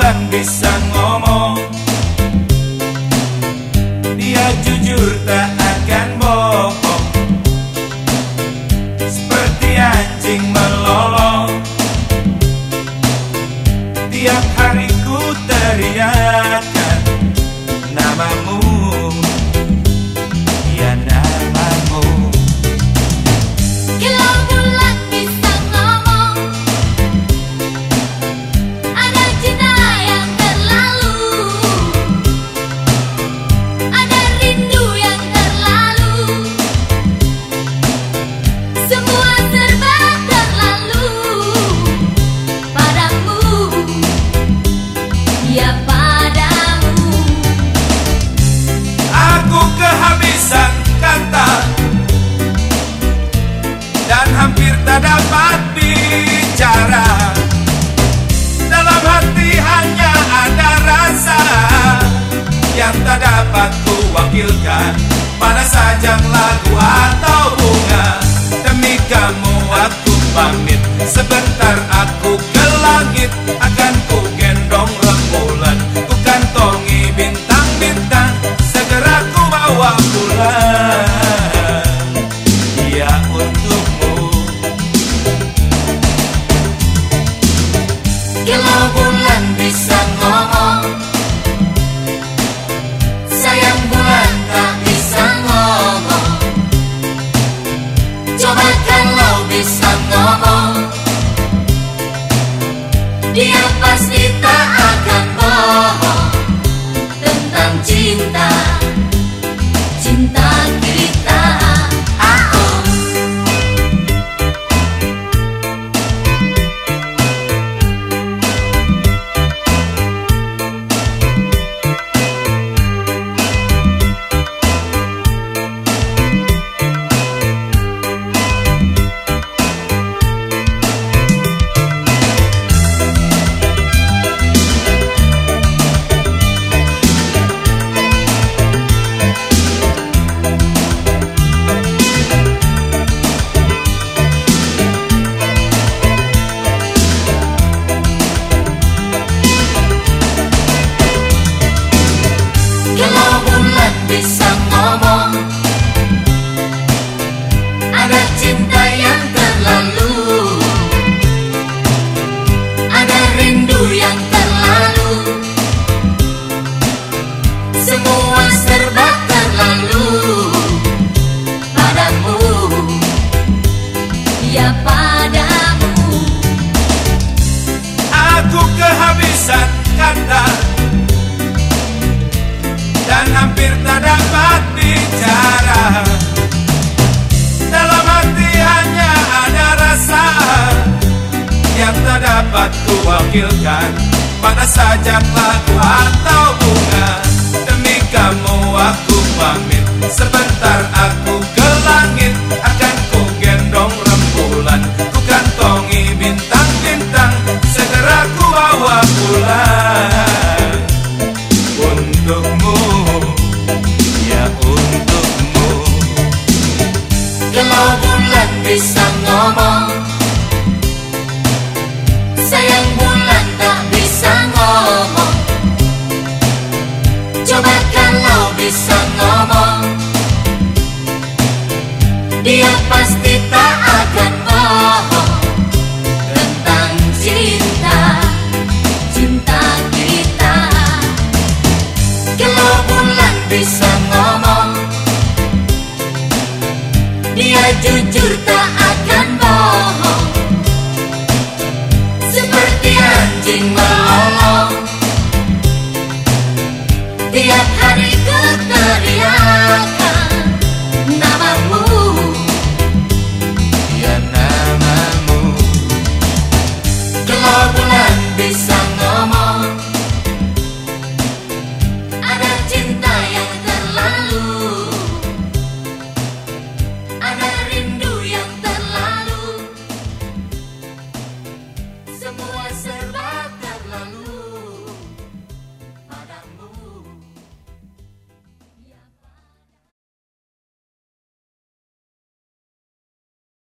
lan di sang ngomong kata. Dan hampir tak dapat bicara. Dalam hati hanya ada rasa yang tak dapat kuwakilkan. Pada sajang lagu atau bunga. Demi kamu aku pamit. Sebentar Kalau bulan bisa Aku kehabisan kata Dan hampir tak dapat bicara. Dalam hati hanya ada rasa. Yang tak dapat kuwakilkan. Pada sajak lagu atau bunga. Demi kamu aku pamit. Sebentar aku ke langit bisa ngomong. Sayang bulan tak bisa ngomong. Coba kalau bisa ngomong Dia pasti tak akan bohong. Tentang cinta Cinta kita. Kalau bulan bisa ngomong dia jujur tak